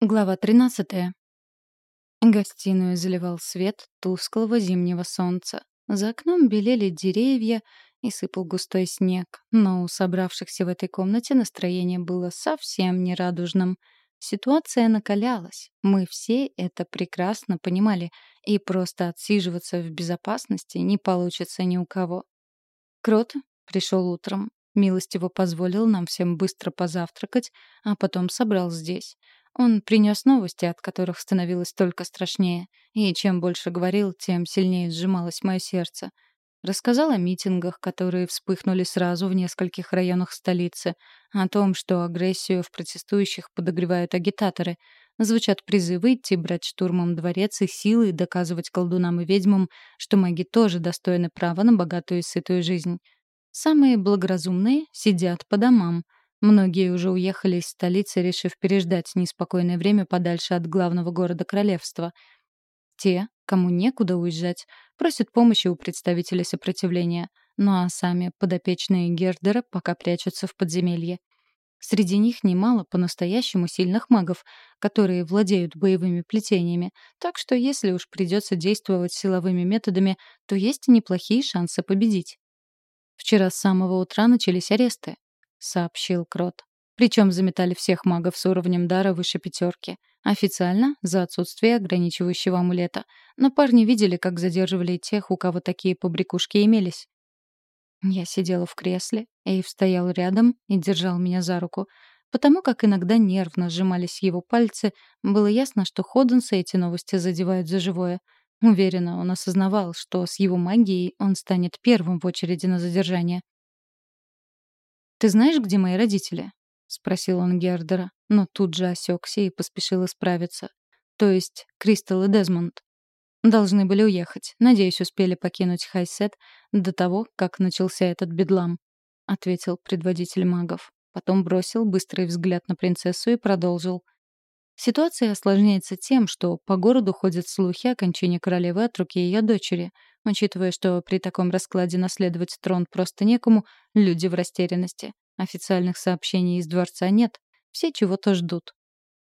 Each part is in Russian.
Глава 13. Гостиную заливал свет тусклого зимнего солнца. За окном белели деревья и сыпал густой снег, но у собравшихся в этой комнате настроение было совсем нерадужным. Ситуация накалялась, мы все это прекрасно понимали, и просто отсиживаться в безопасности не получится ни у кого. Крот пришел утром, милостиво позволил нам всем быстро позавтракать, а потом собрал здесь — он принес новости, от которых становилось только страшнее. И чем больше говорил, тем сильнее сжималось мое сердце. Рассказал о митингах, которые вспыхнули сразу в нескольких районах столицы, о том, что агрессию в протестующих подогревают агитаторы. Звучат призывы идти брать штурмом дворец и силой доказывать колдунам и ведьмам, что маги тоже достойны права на богатую и сытую жизнь. Самые благоразумные сидят по домам — Многие уже уехали из столицы, решив переждать неспокойное время подальше от главного города королевства. Те, кому некуда уезжать, просят помощи у представителей сопротивления, ну а сами подопечные Гердера пока прячутся в подземелье. Среди них немало по-настоящему сильных магов, которые владеют боевыми плетениями, так что если уж придется действовать силовыми методами, то есть неплохие шансы победить. Вчера с самого утра начались аресты. — сообщил Крот. Причем заметали всех магов с уровнем дара выше пятерки. Официально — за отсутствие ограничивающего амулета. Но парни видели, как задерживали тех, у кого такие побрякушки имелись. Я сидела в кресле, Эйв стоял рядом и держал меня за руку. Потому как иногда нервно сжимались его пальцы, было ясно, что Ходенса эти новости задевают за живое. Уверенно, он осознавал, что с его магией он станет первым в очереди на задержание. «Ты знаешь, где мои родители?» — спросил он Гердера, но тут же осекся и поспешил исправиться. То есть Кристал и Дезмонд. Должны были уехать. Надеюсь, успели покинуть Хайсет до того, как начался этот бедлам, — ответил предводитель магов. Потом бросил быстрый взгляд на принцессу и продолжил. Ситуация осложняется тем, что по городу ходят слухи о кончине королевы от руки ее дочери — Учитывая, что при таком раскладе наследовать трон просто некому, люди в растерянности. Официальных сообщений из дворца нет. Все чего-то ждут.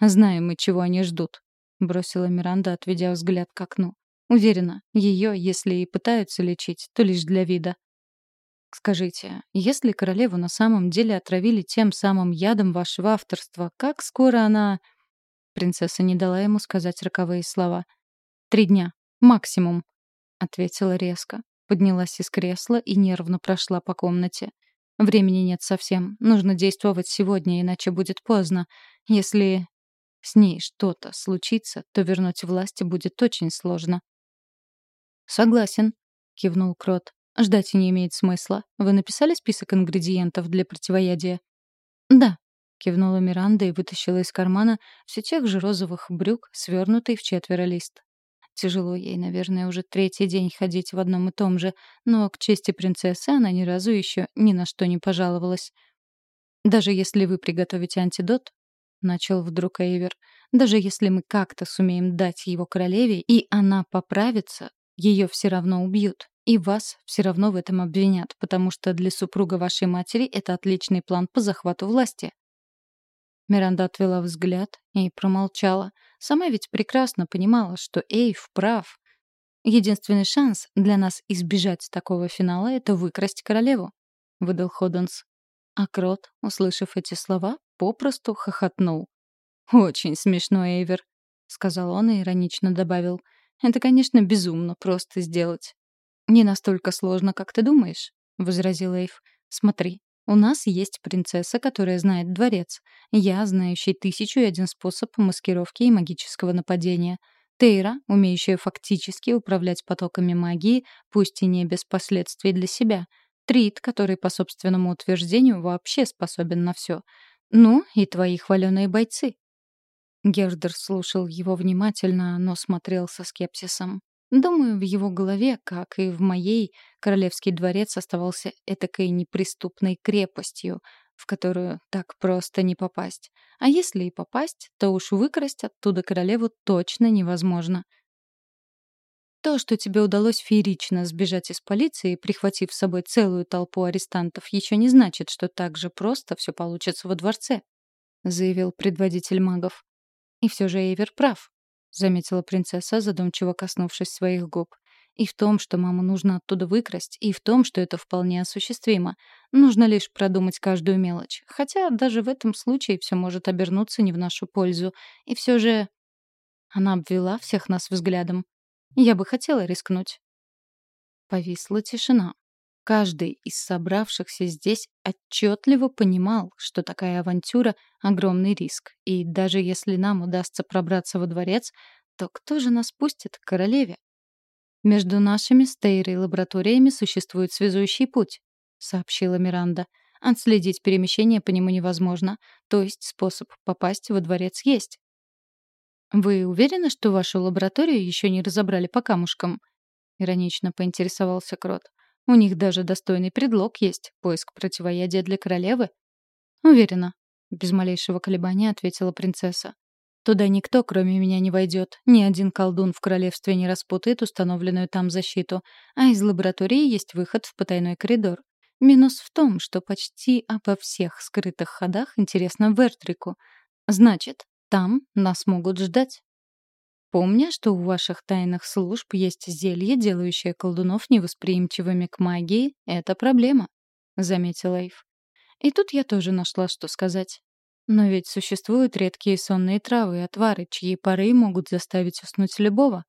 «Знаем мы, чего они ждут», — бросила Миранда, отведя взгляд к окну. «Уверена, ее, если и пытаются лечить, то лишь для вида». «Скажите, если королеву на самом деле отравили тем самым ядом вашего авторства, как скоро она...» Принцесса не дала ему сказать роковые слова. «Три дня. Максимум ответила резко. Поднялась из кресла и нервно прошла по комнате. Времени нет совсем. Нужно действовать сегодня, иначе будет поздно. Если с ней что-то случится, то вернуть власти будет очень сложно. Согласен, кивнул Крот. Ждать не имеет смысла. Вы написали список ингредиентов для противоядия? Да, кивнула Миранда и вытащила из кармана все тех же розовых брюк, свернутый в четверо лист. Тяжело ей, наверное, уже третий день ходить в одном и том же, но к чести принцессы она ни разу еще ни на что не пожаловалась. «Даже если вы приготовите антидот», — начал вдруг Эйвер, «даже если мы как-то сумеем дать его королеве, и она поправится, ее все равно убьют, и вас все равно в этом обвинят, потому что для супруга вашей матери это отличный план по захвату власти». Миранда отвела взгляд и промолчала. Сама ведь прекрасно понимала, что Эйв прав. Единственный шанс для нас избежать такого финала — это выкрасть королеву, — выдал Ходенс. А Крот, услышав эти слова, попросту хохотнул. «Очень смешно, Эйвер», — сказал он и иронично добавил. «Это, конечно, безумно просто сделать». «Не настолько сложно, как ты думаешь», — возразил Эйв. «Смотри, у нас есть принцесса, которая знает дворец. Я, знающий тысячу и один способ маскировки и магического нападения. Тейра, умеющая фактически управлять потоками магии, пусть и не без последствий для себя. Трит, который по собственному утверждению вообще способен на все. Ну, и твои хваленые бойцы. Гердер слушал его внимательно, но смотрел со скепсисом. Думаю, в его голове, как и в моей, королевский дворец оставался этакой неприступной крепостью, в которую так просто не попасть. А если и попасть, то уж выкрасть оттуда королеву точно невозможно. То, что тебе удалось феерично сбежать из полиции, прихватив с собой целую толпу арестантов, еще не значит, что так же просто все получится во дворце, заявил предводитель магов. И все же Эйвер прав, заметила принцесса, задумчиво коснувшись своих губ. И в том, что маму нужно оттуда выкрасть, и в том, что это вполне осуществимо. Нужно лишь продумать каждую мелочь. Хотя даже в этом случае все может обернуться не в нашу пользу. И все же... Она обвела всех нас взглядом. Я бы хотела рискнуть. Повисла тишина. Каждый из собравшихся здесь отчетливо понимал, что такая авантюра — огромный риск. И даже если нам удастся пробраться во дворец, то кто же нас пустит к королеве? «Между нашими с Тейрой лабораториями существует связующий путь», — сообщила Миранда. «Отследить перемещение по нему невозможно, то есть способ попасть во дворец есть». «Вы уверены, что вашу лабораторию еще не разобрали по камушкам?» — иронично поинтересовался Крот. «У них даже достойный предлог есть — поиск противоядия для королевы». «Уверена», — без малейшего колебания ответила принцесса. Туда никто, кроме меня, не войдет. Ни один колдун в королевстве не распутает установленную там защиту. А из лаборатории есть выход в потайной коридор. Минус в том, что почти обо всех скрытых ходах интересно Вертрику. Значит, там нас могут ждать. Помня, что у ваших тайных служб есть зелье, делающее колдунов невосприимчивыми к магии, это проблема, — заметил Эйв. И тут я тоже нашла, что сказать. Но ведь существуют редкие сонные травы и отвары, чьи пары могут заставить уснуть любого.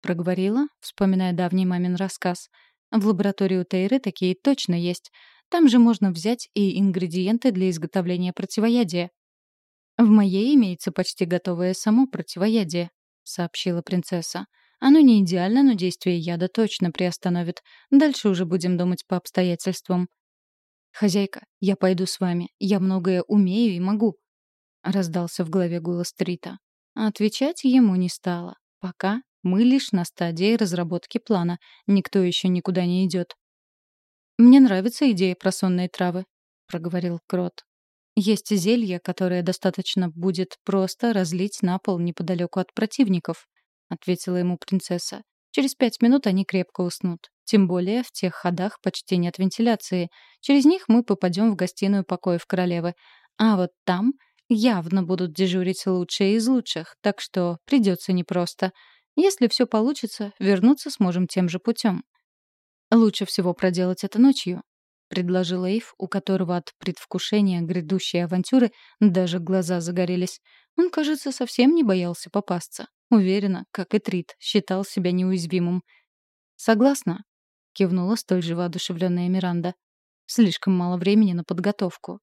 Проговорила, вспоминая давний мамин рассказ. В лаборатории у Тейры такие точно есть. Там же можно взять и ингредиенты для изготовления противоядия. «В моей имеется почти готовое само противоядие», — сообщила принцесса. «Оно не идеально, но действие яда точно приостановит. Дальше уже будем думать по обстоятельствам. «Хозяйка, я пойду с вами. Я многое умею и могу», — раздался в голове голос Трита. отвечать ему не стало. Пока мы лишь на стадии разработки плана. Никто еще никуда не идет. «Мне нравится идея про сонные травы», — проговорил Крот. «Есть зелье, которое достаточно будет просто разлить на пол неподалеку от противников», — ответила ему принцесса. «Через пять минут они крепко уснут. Тем более в тех ходах почти нет вентиляции. Через них мы попадем в гостиную покоев королевы. А вот там явно будут дежурить лучшие из лучших, так что придется непросто. Если все получится, вернуться сможем тем же путем. Лучше всего проделать это ночью, предложил Эйв, у которого от предвкушения грядущей авантюры даже глаза загорелись. Он, кажется, совсем не боялся попасться. Уверенно, как и Трит, считал себя неуязвимым. «Согласна», — кивнула столь же воодушевленная Миранда. «Слишком мало времени на подготовку».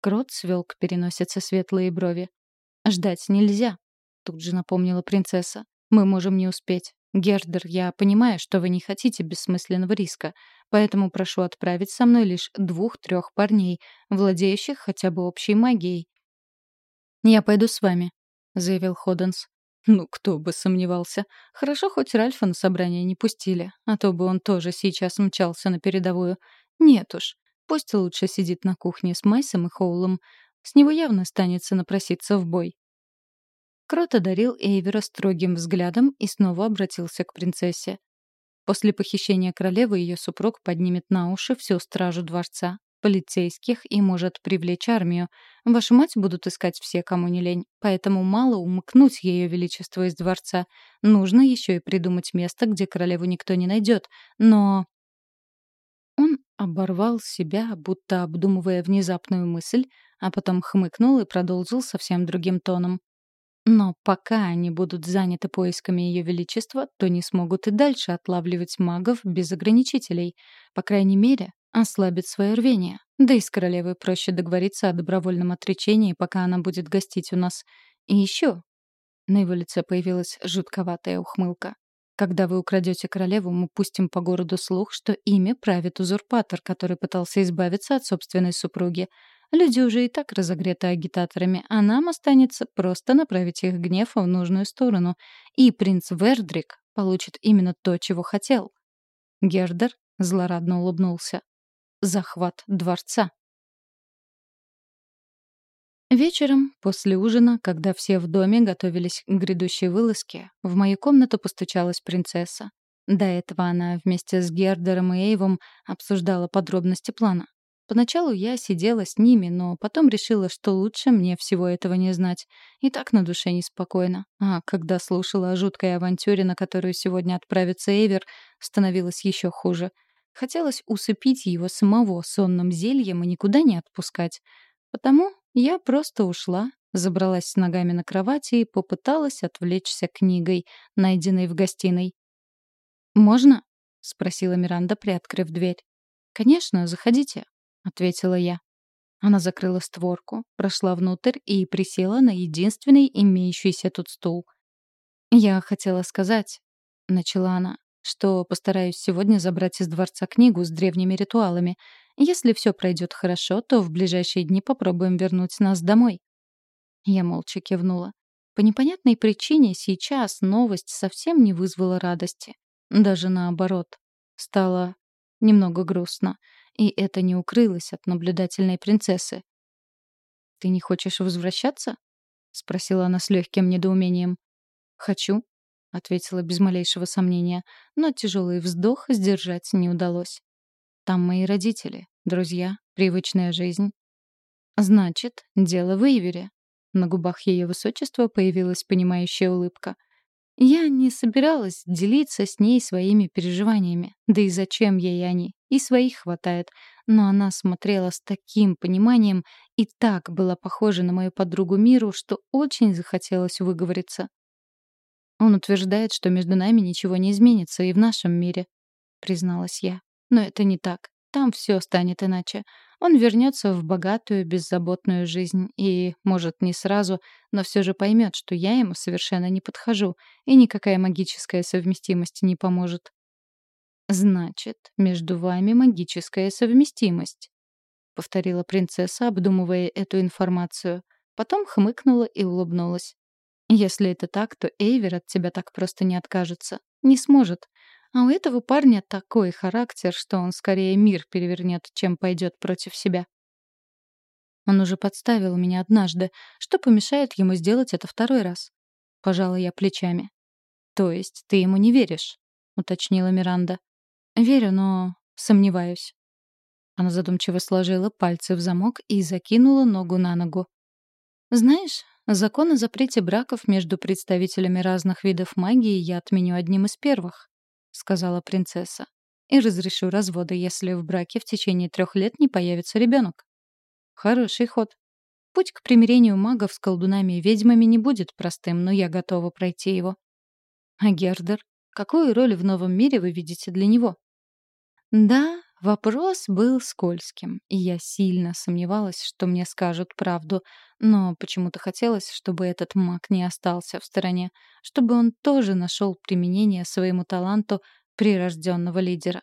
Крот свел к переносице светлые брови. «Ждать нельзя», — тут же напомнила принцесса. «Мы можем не успеть. Гердер, я понимаю, что вы не хотите бессмысленного риска, поэтому прошу отправить со мной лишь двух-трех парней, владеющих хотя бы общей магией». «Я пойду с вами», — заявил Ходенс. Ну, кто бы сомневался. Хорошо, хоть Ральфа на собрание не пустили, а то бы он тоже сейчас мчался на передовую. Нет уж, пусть лучше сидит на кухне с Майсом и Хоулом. С него явно станется напроситься в бой. Крот одарил Эйвера строгим взглядом и снова обратился к принцессе. После похищения королевы ее супруг поднимет на уши всю стражу дворца полицейских и может привлечь армию. Вашу мать будут искать все, кому не лень. Поэтому мало умыкнуть ее величество из дворца. Нужно еще и придумать место, где королеву никто не найдет. Но... Он оборвал себя, будто обдумывая внезапную мысль, а потом хмыкнул и продолжил совсем другим тоном. Но пока они будут заняты поисками Ее Величества, то не смогут и дальше отлавливать магов без ограничителей. По крайней мере, ослабит свое рвение. Да и с королевой проще договориться о добровольном отречении, пока она будет гостить у нас. И еще. На его лице появилась жутковатая ухмылка. Когда вы украдете королеву, мы пустим по городу слух, что ими правит узурпатор, который пытался избавиться от собственной супруги. Люди уже и так разогреты агитаторами, а нам останется просто направить их гнев в нужную сторону. И принц Вердрик получит именно то, чего хотел. Гердер злорадно улыбнулся захват дворца. Вечером, после ужина, когда все в доме готовились к грядущей вылазке, в мою комнату постучалась принцесса. До этого она вместе с Гердером и Эйвом обсуждала подробности плана. Поначалу я сидела с ними, но потом решила, что лучше мне всего этого не знать. И так на душе неспокойно. А когда слушала о жуткой авантюре, на которую сегодня отправится Эвер, становилось еще хуже. Хотелось усыпить его самого сонным зельем и никуда не отпускать. Потому я просто ушла, забралась с ногами на кровати и попыталась отвлечься книгой, найденной в гостиной. «Можно?» — спросила Миранда, приоткрыв дверь. «Конечно, заходите», — ответила я. Она закрыла створку, прошла внутрь и присела на единственный имеющийся тут стул. «Я хотела сказать», — начала она, «что постараюсь сегодня забрать из дворца книгу с древними ритуалами. Если все пройдет хорошо, то в ближайшие дни попробуем вернуть нас домой». Я молча кивнула. По непонятной причине сейчас новость совсем не вызвала радости. Даже наоборот. Стало немного грустно. И это не укрылось от наблюдательной принцессы. «Ты не хочешь возвращаться?» — спросила она с легким недоумением. «Хочу», — ответила без малейшего сомнения, но тяжелый вздох сдержать не удалось. «Там мои родители, друзья, привычная жизнь». «Значит, дело в Ивере». На губах ее высочества появилась понимающая улыбка — я не собиралась делиться с ней своими переживаниями. Да и зачем ей они? И своих хватает. Но она смотрела с таким пониманием и так была похожа на мою подругу Миру, что очень захотелось выговориться. Он утверждает, что между нами ничего не изменится и в нашем мире, призналась я. Но это не так. Там все станет иначе. Он вернется в богатую, беззаботную жизнь и, может, не сразу, но все же поймет, что я ему совершенно не подхожу, и никакая магическая совместимость не поможет. «Значит, между вами магическая совместимость», — повторила принцесса, обдумывая эту информацию. Потом хмыкнула и улыбнулась. «Если это так, то Эйвер от тебя так просто не откажется. Не сможет. А у этого парня такой характер, что он скорее мир перевернет, чем пойдет против себя. Он уже подставил меня однажды. Что помешает ему сделать это второй раз? Пожала я плечами. То есть ты ему не веришь? Уточнила Миранда. Верю, но сомневаюсь. Она задумчиво сложила пальцы в замок и закинула ногу на ногу. Знаешь, закон о запрете браков между представителями разных видов магии я отменю одним из первых. — сказала принцесса. «И разрешу разводы, если в браке в течение трех лет не появится ребенок». Хороший ход. Путь к примирению магов с колдунами и ведьмами не будет простым, но я готова пройти его. А Гердер? Какую роль в новом мире вы видите для него? Да, вопрос был скользким, и я сильно сомневалась, что мне скажут правду, но почему-то хотелось, чтобы этот маг не остался в стороне, чтобы он тоже нашел применение своему таланту прирожденного лидера.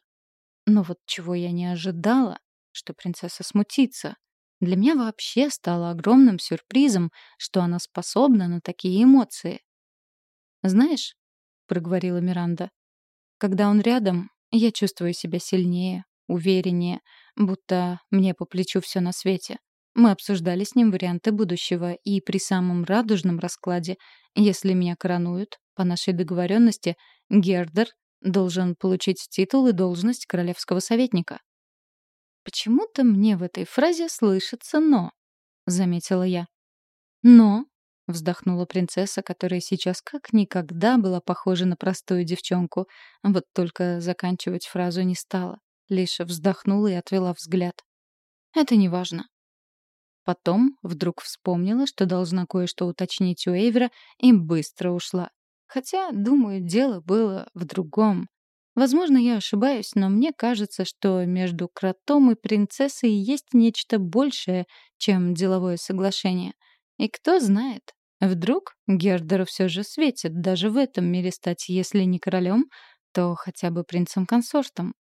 Но вот чего я не ожидала, что принцесса смутится. Для меня вообще стало огромным сюрпризом, что она способна на такие эмоции. «Знаешь», — проговорила Миранда, — «когда он рядом, я чувствую себя сильнее, увереннее, будто мне по плечу все на свете. Мы обсуждали с ним варианты будущего, и при самом радужном раскладе, если меня коронуют, по нашей договоренности, Гердер должен получить титул и должность королевского советника. «Почему-то мне в этой фразе слышится «но», — заметила я. «Но», — вздохнула принцесса, которая сейчас как никогда была похожа на простую девчонку, вот только заканчивать фразу не стала, лишь вздохнула и отвела взгляд. «Это не важно. Потом вдруг вспомнила, что должна кое-что уточнить у Эйвера, и быстро ушла. Хотя, думаю, дело было в другом. Возможно, я ошибаюсь, но мне кажется, что между кротом и принцессой есть нечто большее, чем деловое соглашение. И кто знает, вдруг Гердеру все же светит даже в этом мире стать, если не королем, то хотя бы принцем-консортом.